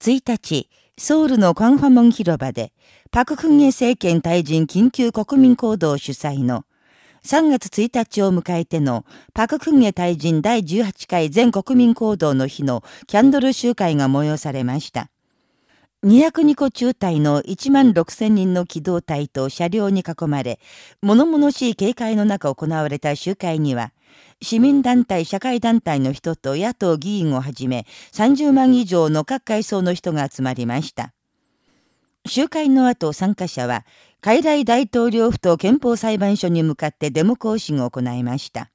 1日、ソウルのカンファモン広場で、パククンゲ政権退陣緊急国民行動主催の3月1日を迎えてのパククンゲ退陣第18回全国民行動の日のキャンドル集会が催されました。202個中隊の1万6000人の機動隊と車両に囲まれ、物々しい警戒の中行われた集会には、市民団体、社会団体の人と野党議員をはじめ、30万以上の各階層の人が集まりました。集会の後、参加者は、海来大統領府と憲法裁判所に向かってデモ行進を行いました。